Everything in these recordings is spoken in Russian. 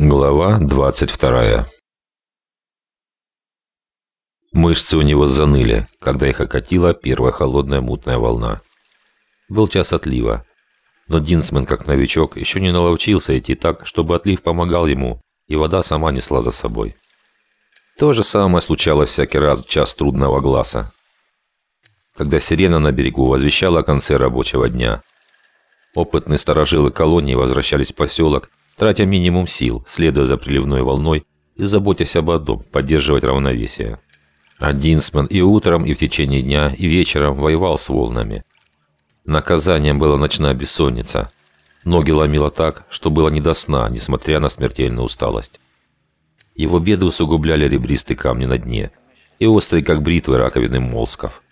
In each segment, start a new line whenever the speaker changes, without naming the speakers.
Глава 22 Мышцы у него заныли, когда их окатила первая холодная мутная волна. Был час отлива, но Динсмен, как новичок, еще не наловчился идти так, чтобы отлив помогал ему, и вода сама несла за собой. То же самое случалось всякий раз в час трудного глаза, когда сирена на берегу возвещала о конце рабочего дня. Опытные сторожилы колонии возвращались в поселок, тратя минимум сил, следуя за приливной волной и заботясь об одном – поддерживать равновесие. А Динсман и утром, и в течение дня, и вечером воевал с волнами. Наказанием была ночная бессонница. Ноги ломило так, что было не до сна, несмотря на смертельную усталость. Его беды усугубляли ребристые камни на дне и острые, как бритвы, раковины молсков.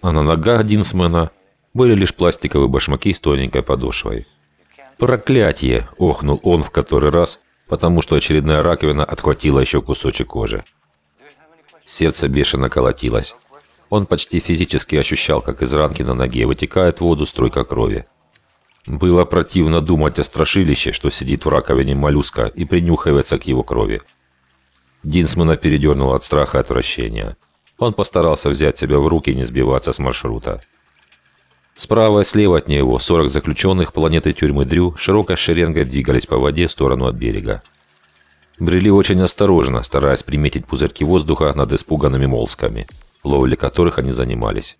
А на ногах Динсмена были лишь пластиковые башмаки с тоненькой подошвой. «Проклятие!» – охнул он в который раз, потому что очередная раковина отхватила еще кусочек кожи. Сердце бешено колотилось. Он почти физически ощущал, как из ранки на ноге вытекает воду струйка крови. Было противно думать о страшилище, что сидит в раковине моллюска и принюхивается к его крови. Динсмана передернуло от страха и отвращения. Он постарался взять себя в руки и не сбиваться с маршрута. Справа и слева от него 40 заключенных планеты тюрьмы Дрю широкой шеренгой двигались по воде в сторону от берега. Брели очень осторожно, стараясь приметить пузырьки воздуха над испуганными молсками, ловли которых они занимались.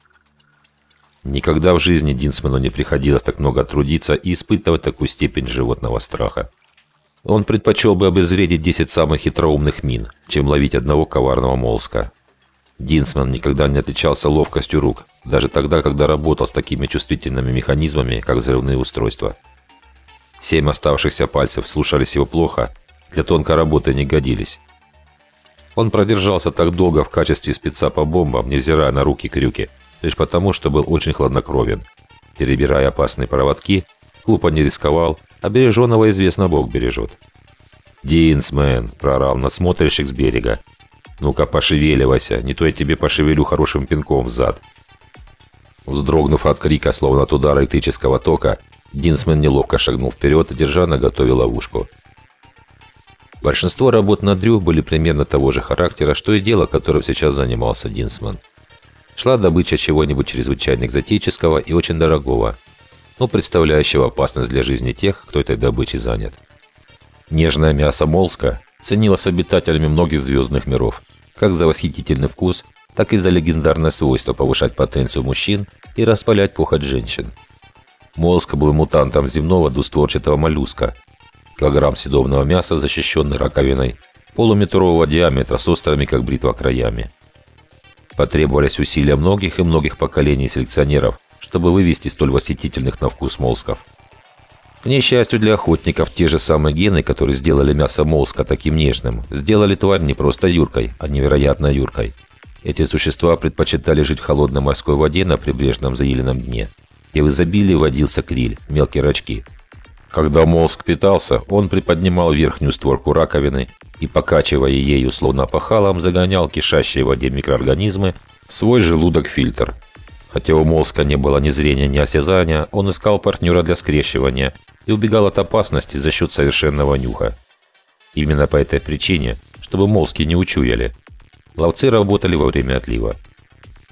Никогда в жизни Динсману не приходилось так много трудиться и испытывать такую степень животного страха. Он предпочел бы обезвредить 10 самых хитроумных мин, чем ловить одного коварного молска. Динсман никогда не отличался ловкостью рук, даже тогда, когда работал с такими чувствительными механизмами, как взрывные устройства. Семь оставшихся пальцев слушались его плохо, для тонкой работы не годились. Он продержался так долго в качестве спеца по бомбам, невзирая на руки-крюки, лишь потому, что был очень хладнокровен. Перебирая опасные проводки, глупо не рисковал, а береженого известно Бог бережет. «Динсмен!» – прорал надсмотрщик с берега. «Ну-ка, пошевеливайся, не то я тебе пошевелю хорошим пинком в зад». Вздрогнув от крика, словно от удара электрического тока, Динсмен неловко шагнул вперед, держа на готове ловушку. Большинство работ на Дрю были примерно того же характера, что и дело, которым сейчас занимался Динсман. Шла добыча чего-нибудь чрезвычайно экзотического и очень дорогого, но представляющего опасность для жизни тех, кто этой добычей занят. Нежное мясо молска ценилось обитателями многих звездных миров, как за восхитительный вкус, так и за легендарное свойство повышать потенцию мужчин и распалять похоть женщин. Молск был мутантом земного двустворчатого моллюска. Килограмм съедобного мяса, защищенный раковиной, полуметрового диаметра с острыми, как бритва, краями. Потребовались усилия многих и многих поколений селекционеров, чтобы вывести столь восхитительных на вкус молсков. К несчастью для охотников, те же самые гены, которые сделали мясо молска таким нежным, сделали тварь не просто юркой, а невероятно юркой. Эти существа предпочитали жить в холодной морской воде на прибрежном заиленном дне, где в изобилии водился криль, мелкие рачки. Когда молск питался, он приподнимал верхнюю створку раковины и, покачивая ею словно пахалом, загонял кишащие в воде микроорганизмы в свой желудок-фильтр. Хотя у молска не было ни зрения, ни осязания, он искал партнера для скрещивания и убегал от опасности за счет совершенного нюха. Именно по этой причине, чтобы молски не учуяли – Ловцы работали во время отлива.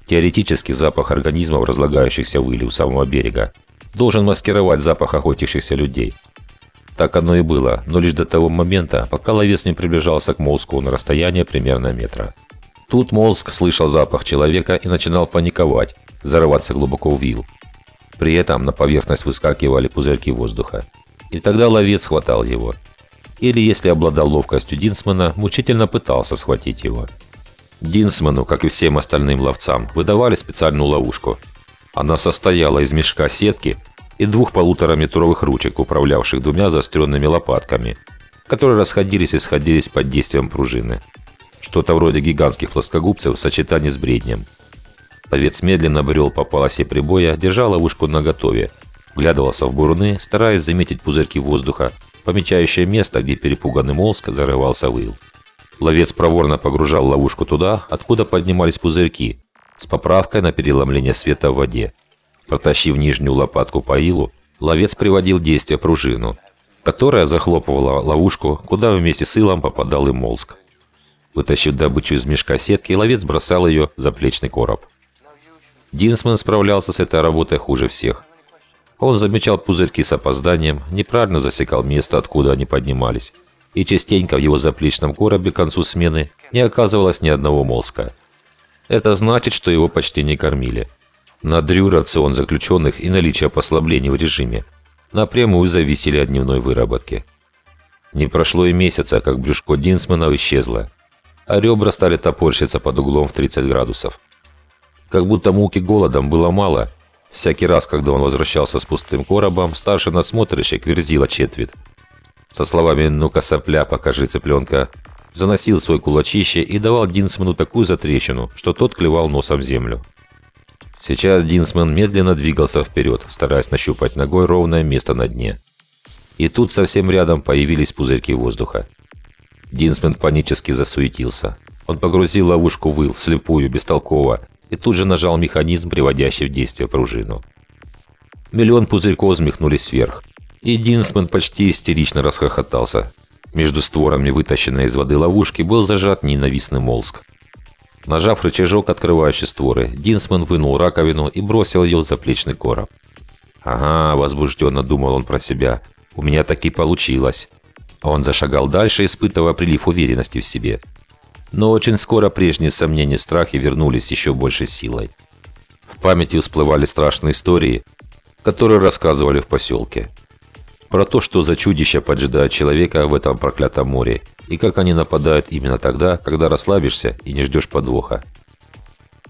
Теоретически запах организмов, разлагающихся в иле у самого берега, должен маскировать запах охотящихся людей. Так оно и было, но лишь до того момента, пока ловец не приближался к Молску на расстояние примерно метра. Тут Молск слышал запах человека и начинал паниковать, зарываться глубоко в вил. При этом на поверхность выскакивали пузырьки воздуха. И тогда ловец хватал его. Или, если обладал ловкостью Динсмана, мучительно пытался схватить его. Динсману, как и всем остальным ловцам, выдавали специальную ловушку. Она состояла из мешка сетки и двух полутораметровых ручек, управлявших двумя заостренными лопатками, которые расходились и сходились под действием пружины. Что-то вроде гигантских плоскогубцев в сочетании с бреднем. Ловец медленно брел по полосе прибоя, держа ловушку наготове, вглядывался в буруны, стараясь заметить пузырьки воздуха, помечающее место, где перепуганный молск зарывался в ил. Ловец проворно погружал ловушку туда, откуда поднимались пузырьки, с поправкой на переломление света в воде. Протащив нижнюю лопатку по илу, ловец приводил действие пружину. которая захлопывала ловушку, куда вместе с илом попадал и молск. Вытащив добычу из мешка сетки, ловец бросал ее в заплечный короб. Динсман справлялся с этой работой хуже всех. Он замечал пузырьки с опозданием, неправильно засекал место, откуда они поднимались, и частенько в его заплечном коробе к концу смены не оказывалось ни одного молска. Это значит, что его почти не кормили. На дрю рацион заключенных и наличие послаблений в режиме напрямую зависели от дневной выработки. Не прошло и месяца, как брюшко Динсмана исчезло, а ребра стали топорщиться под углом в 30 градусов. Как будто муки голодом было мало, всякий раз, когда он возвращался с пустым коробом, старший надсмотрщик верзила четвит. Со словами «ну-ка, сопля, покажи цыпленка», заносил свой кулачище и давал Динсману такую затрещину, что тот клевал носом землю. Сейчас Динсман медленно двигался вперед, стараясь нащупать ногой ровное место на дне. И тут совсем рядом появились пузырьки воздуха. Динсман панически засуетился. Он погрузил ловушку в ил, слепую, бестолково, и тут же нажал механизм, приводящий в действие пружину. Миллион пузырьков взмехнулись вверх, и Динсман почти истерично расхохотался. Между створами вытащенной из воды ловушки был зажат ненавистный молск. Нажав рычажок, открывающий створы, Динсман вынул раковину и бросил ее в заплечный короб. «Ага», – возбужденно думал он про себя, – «у меня таки получилось». Он зашагал дальше, испытывая прилив уверенности в себе. Но очень скоро прежние сомнения и страхи вернулись еще большей силой. В памяти всплывали страшные истории, которые рассказывали в поселке. Про то, что за чудища поджидают человека в этом проклятом море, и как они нападают именно тогда, когда расслабишься и не ждешь подвоха.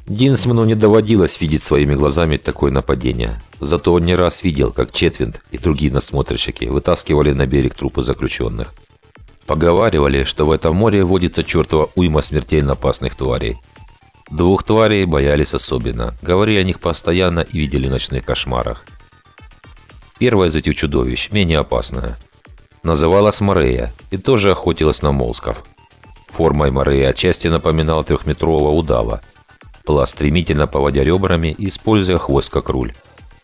Динсману не доводилось видеть своими глазами такое нападение. Зато он не раз видел, как Четвинд и другие насмотрщики вытаскивали на берег трупы заключенных. Поговаривали, что в этом море водится чертова уйма смертельно опасных тварей. Двух тварей боялись особенно, говорили о них постоянно и видели в ночных кошмарах. Первая из этих чудовищ, менее опасная. Называлась Морея и тоже охотилась на молсков. Формой Морея отчасти напоминала трехметрового удава – была стремительно поводя ребрами и используя хвост как руль.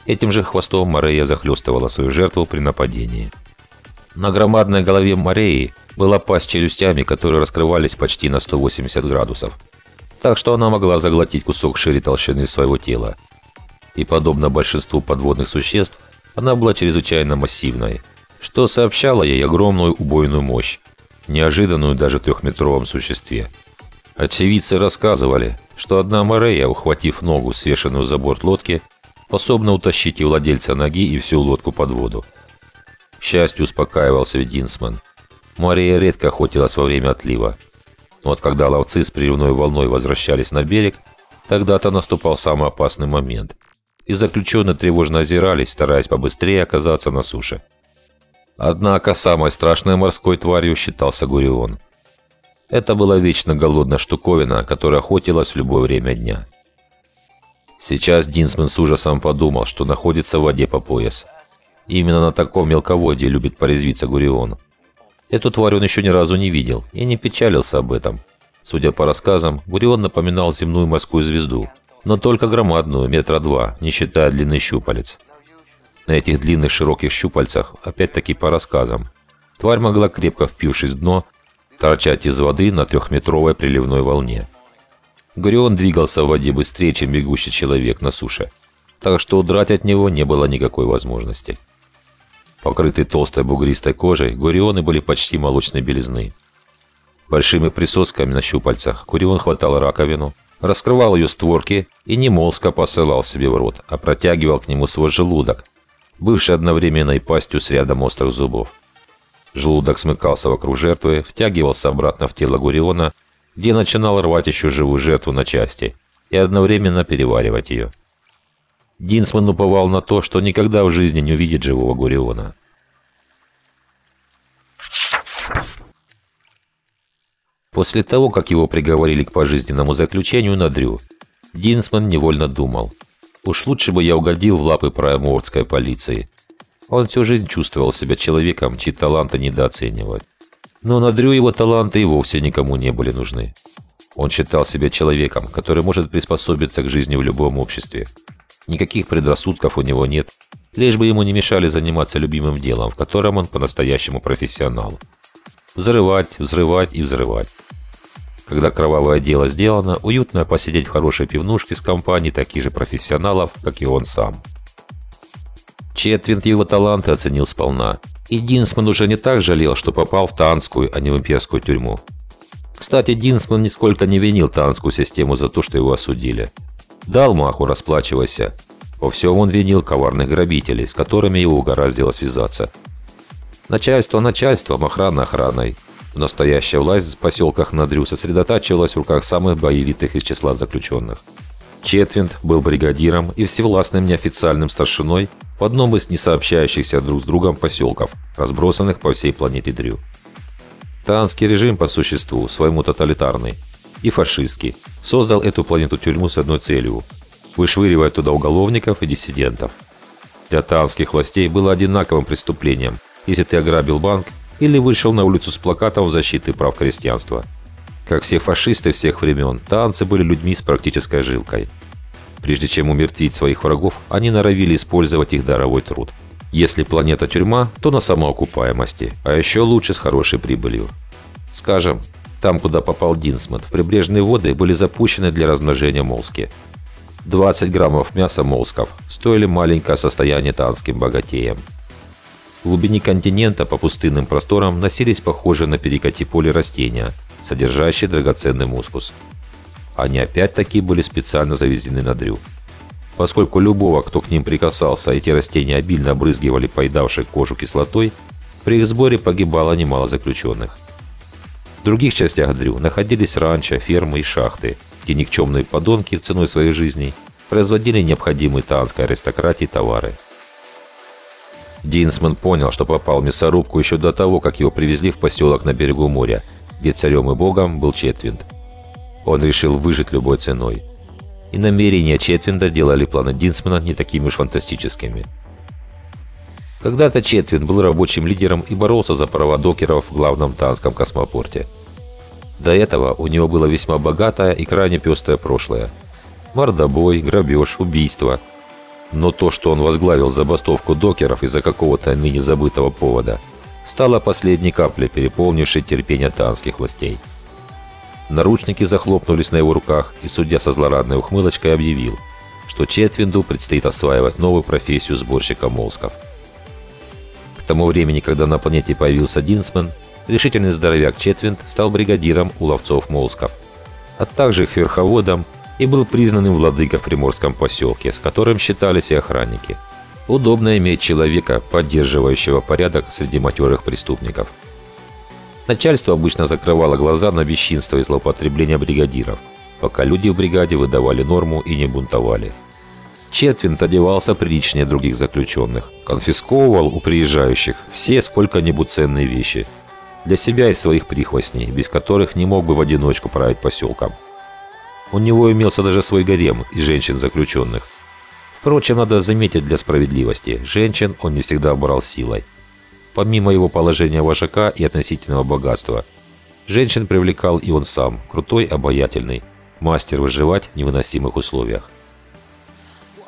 Этим же хвостом Морея захлестывала свою жертву при нападении. На громадной голове Мореи была пасть челюстями, которые раскрывались почти на 180 градусов. Так что она могла заглотить кусок шире толщины своего тела. И подобно большинству подводных существ, она была чрезвычайно массивной, что сообщало ей огромную убойную мощь, неожиданную даже трехметровом существе. Очевидцы рассказывали, что одна Морея, ухватив ногу, свешенную за борт лодки, способна утащить и владельца ноги, и всю лодку под воду. К счастью, успокаивался Динсман. Мария редко охотилась во время отлива. Но вот когда ловцы с приливной волной возвращались на берег, тогда-то наступал самый опасный момент. И заключенные тревожно озирались, стараясь побыстрее оказаться на суше. Однако самой страшной морской тварью считался Гурион – это была вечно голодная штуковина, которая охотилась в любое время дня. Сейчас Динсман с ужасом подумал, что находится в воде по пояс. Именно на таком мелководье любит порезвиться Гурион. Эту тварь он еще ни разу не видел и не печалился об этом. Судя по рассказам, Гурион напоминал земную морскую звезду, но только громадную, метра два, не считая длины щупалец. На этих длинных широких щупальцах, опять-таки по рассказам, тварь могла, крепко впившись в дно, торчать из воды на трехметровой приливной волне. Горион двигался в воде быстрее, чем бегущий человек на суше, так что удрать от него не было никакой возможности. Покрытые толстой бугристой кожей, гурионы были почти молочной белизны. Большими присосками на щупальцах Курион хватал раковину, раскрывал ее створки и не молско посылал себе в рот, а протягивал к нему свой желудок, бывший одновременной пастью с рядом острых зубов. Желудок смыкался вокруг жертвы, втягивался обратно в тело Гуриона, где начинал рвать еще живую жертву на части и одновременно переваривать ее. Динсман уповал на то, что никогда в жизни не увидит живого Гуриона. После того, как его приговорили к пожизненному заключению на Дрю, Динсман невольно думал, уж лучше бы я угодил в лапы праймордской полиции – он всю жизнь чувствовал себя человеком, чьи таланты недооценивают. Но на Дрю его таланты и вовсе никому не были нужны. Он считал себя человеком, который может приспособиться к жизни в любом обществе. Никаких предрассудков у него нет. лишь бы ему не мешали заниматься любимым делом, в котором он по-настоящему профессионал. Взрывать, взрывать и взрывать. Когда кровавое дело сделано, уютно посидеть в хорошей пивнушке с компанией таких же профессионалов, как и он сам. Четвинт его таланты оценил сполна. И Динсман уже не так жалел, что попал в Танскую, а не в имперскую тюрьму. Кстати, Динсман нисколько не винил Танскую систему за то, что его осудили. Дал маху, расплачивайся. Во всем он винил коварных грабителей, с которыми его угораздило связаться. Начальство начальством, охрана охраной. Настоящая власть в поселках Надрю сосредотачивалась в руках самых боевитых из числа заключенных. Четвинт был бригадиром и всевластным неофициальным старшиной в одном из несообщающихся друг с другом поселков, разбросанных по всей планете Дрю. Таанский режим по существу, своему тоталитарный и фашистский, создал эту планету-тюрьму с одной целью – вышвыривать туда уголовников и диссидентов. Для таанских властей было одинаковым преступлением, если ты ограбил банк или вышел на улицу с плакатом в защиту прав крестьянства. Как все фашисты всех времен, танцы были людьми с практической жилкой. Прежде чем умертвить своих врагов, они норовили использовать их даровой труд. Если планета тюрьма, то на самоокупаемости, а еще лучше с хорошей прибылью. Скажем, там, куда попал Динсман, в прибрежные воды были запущены для размножения молски. 20 граммов мяса молсков стоили маленькое состояние танским богатеям. В глубине континента по пустынным просторам носились похожие на перекати поле растения, содержащие драгоценный мускус. Они опять-таки были специально завезены на дрю. Поскольку любого, кто к ним прикасался, эти растения обильно обрызгивали поедавшей кожу кислотой, при их сборе погибало немало заключенных. В других частях Дрю находились ранчо, фермы и шахты, где никчемные подонки ценой своей жизни производили необходимые таанской аристократии товары – Динсман понял, что попал в мясорубку еще до того, как его привезли в поселок на берегу моря, где царем и богом был Четвинд. Он решил выжить любой ценой. И намерения Четвинда делали планы Динсмана не такими уж фантастическими. Когда-то Четвинд был рабочим лидером и боролся за права докеров в главном танском космопорте. До этого у него было весьма богатое и крайне пестое прошлое. Мордобой, грабеж, убийство – но то, что он возглавил забастовку докеров из-за какого-то ныне забытого повода, стало последней каплей, переполнившей терпение танских властей. Наручники захлопнулись на его руках, и судья со злорадной ухмылочкой объявил, что Четвинду предстоит осваивать новую профессию сборщика молсков. Тому времени, когда на планете появился Динсман, решительный здоровяк Четвинд стал бригадиром у ловцов молсков, а также их верховодом и был признанным владыкой в приморском поселке, с которым считались и охранники. Удобно иметь человека, поддерживающего порядок среди матерых преступников. Начальство обычно закрывало глаза на бесчинство и злоупотребление бригадиров, пока люди в бригаде выдавали норму и не бунтовали. Четвинт одевался приличнее других заключенных, конфисковывал у приезжающих все сколько-нибудь ценные вещи для себя и своих прихвостней, без которых не мог бы в одиночку править поселком. У него имелся даже свой гарем из женщин-заключенных. Впрочем, надо заметить для справедливости, женщин он не всегда брал силой. Помимо его положения вожака и относительного богатства, женщин привлекал и он сам, крутой, обаятельный, мастер выживать в невыносимых условиях.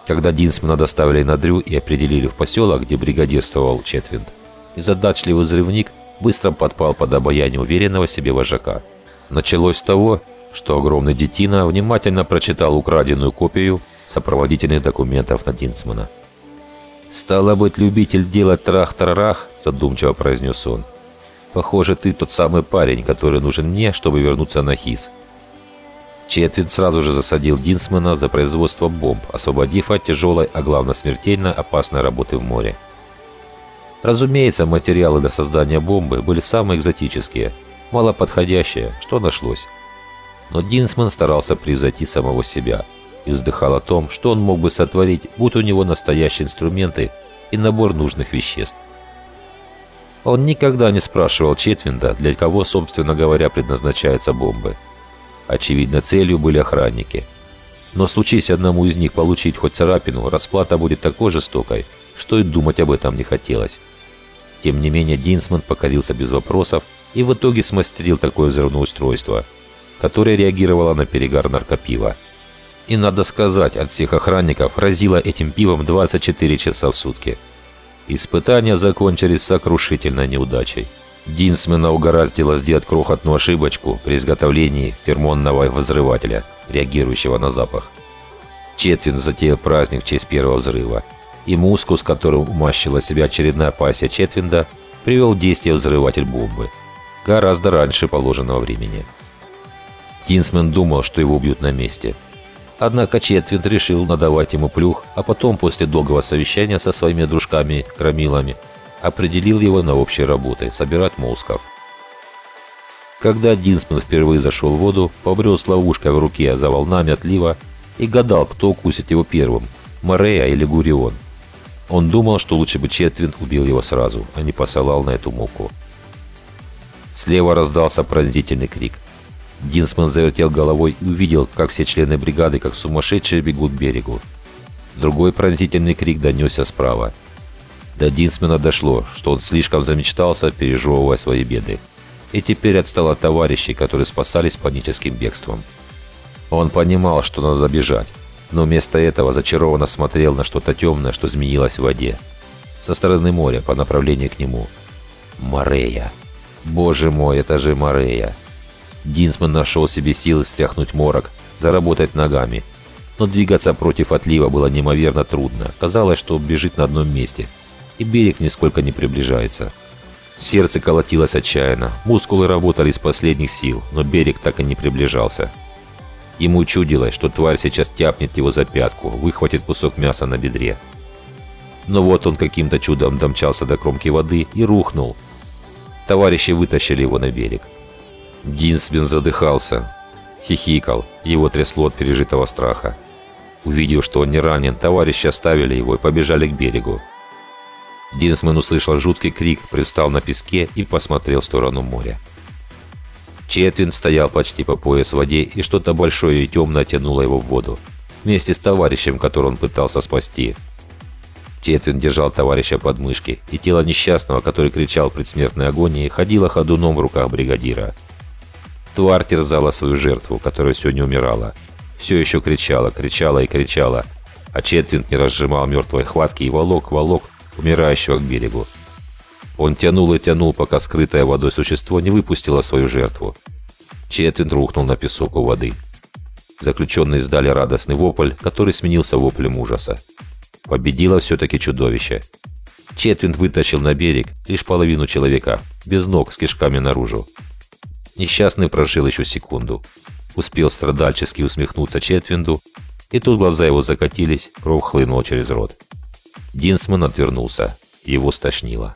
Когда Динсмана доставили на Дрю и определили в поселок, где бригадирствовал Четвинд, незадачливый взрывник быстро подпал под обаяние уверенного себе вожака. Началось с того, что огромный детина внимательно прочитал украденную копию сопроводительных документов на Динсмана. «Стало быть, любитель делать трах-тарарах», – задумчиво произнес он. «Похоже, ты тот самый парень, который нужен мне, чтобы вернуться на ХИС». Четвин сразу же засадил Динсмана за производство бомб, освободив от тяжелой, а главное смертельно опасной работы в море. Разумеется, материалы для создания бомбы были самые экзотические, малоподходящие, что нашлось. Но Динсман старался превзойти самого себя и вздыхал о том, что он мог бы сотворить, будь у него настоящие инструменты и набор нужных веществ. Он никогда не спрашивал Четвинда, для кого, собственно говоря, предназначаются бомбы. Очевидно, целью были охранники. Но случись одному из них получить хоть царапину, расплата будет такой жестокой, что и думать об этом не хотелось. Тем не менее, Динсман покорился без вопросов и в итоге смастерил такое взрывное устройство – которая реагировала на перегар наркопива. И надо сказать, от всех охранников разило этим пивом 24 часа в сутки. Испытания закончились сокрушительной неудачей. Динсмена угораздило сделать крохотную ошибочку при изготовлении фермонного взрывателя, реагирующего на запах. Четвин затеял праздник в честь первого взрыва, и мускус, которым умащила себя очередная пассия Четвинда, привел в действие взрыватель бомбы. Гораздо раньше положенного времени. Динсмен думал, что его убьют на месте. Однако Четвинд решил надавать ему плюх, а потом, после долгого совещания со своими дружками-кромилами, определил его на общие работы – собирать молсков. Когда Динсмен впервые зашел в воду, побрел с ловушкой в руке за волнами отлива и гадал, кто укусит его первым – Морея или Гурион. Он думал, что лучше бы Четвин убил его сразу, а не посылал на эту муку. Слева раздался пронзительный крик. Динсман завертел головой и увидел, как все члены бригады, как сумасшедшие, бегут к берегу. Другой пронзительный крик донесся справа – до Динсмена дошло, что он слишком замечтался, пережевывая свои беды. И теперь отстал от товарищей, которые спасались паническим бегством. Он понимал, что надо бежать, но вместо этого зачарованно смотрел на что-то темное, что змеилось в воде. Со стороны моря, по направлению к нему. Морея. Боже мой, это же Морея. Динсман нашел себе силы стряхнуть морок, заработать ногами. Но двигаться против отлива было неимоверно трудно. Казалось, что бежит на одном месте – и берег нисколько не приближается. Сердце колотилось отчаянно, мускулы работали из последних сил, но берег так и не приближался. Ему чудилось, что тварь сейчас тяпнет его за пятку, выхватит кусок мяса на бедре. Но вот он каким-то чудом домчался до кромки воды и рухнул. Товарищи вытащили его на берег. Динсбин задыхался, хихикал, его трясло от пережитого страха. Увидев, что он не ранен, товарищи оставили его и побежали к берегу. Динсмен услышал жуткий крик, привстал на песке и посмотрел в сторону моря. Четвин стоял почти по пояс в воде, и что-то большое и темное тянуло его в воду, вместе с товарищем, которого он пытался спасти. Четвин держал товарища под мышки, и тело несчастного, который кричал в предсмертной агонии, ходило ходуном в руках бригадира. Тварь терзала свою жертву, которая не умирала. Все еще кричала, кричала и кричала, а Четвин не разжимал мертвой хватки и волок, волок, умирающего к берегу. Он тянул и тянул, пока скрытое водой существо не выпустило свою жертву. Четвин рухнул на песок у воды. Заключенные издали радостный вопль, который сменился воплем ужаса. Победило все-таки чудовище. Четвин вытащил на берег лишь половину человека, без ног, с кишками наружу. Несчастный прожил еще секунду. Успел страдальчески усмехнуться Четвинду, и тут глаза его закатились, кровь хлынула через рот. Динсман отвернулся. Его стошнило.